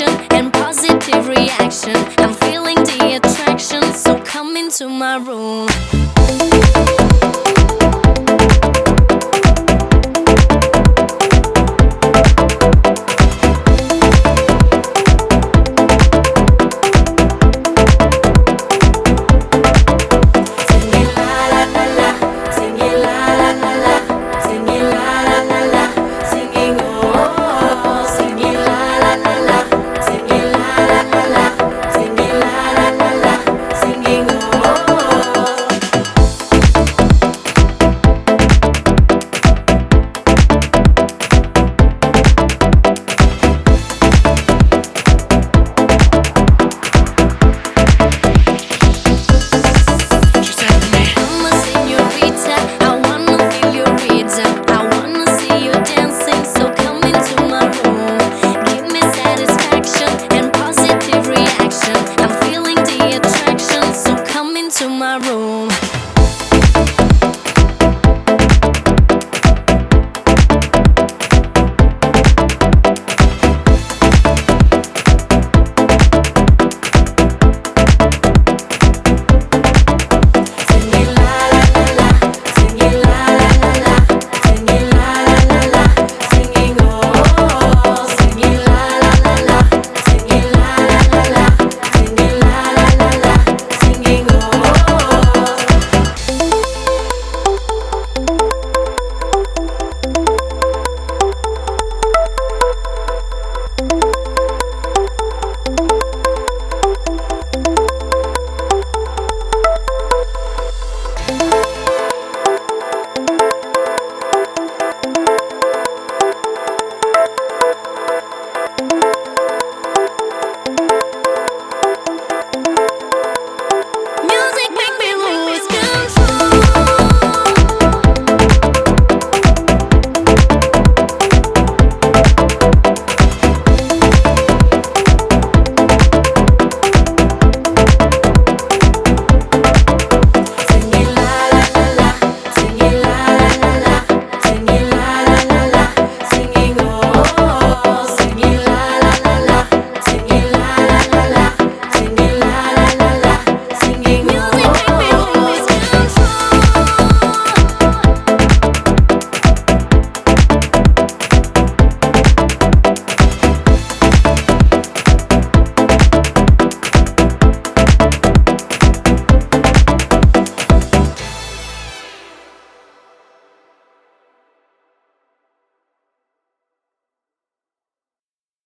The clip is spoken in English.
attention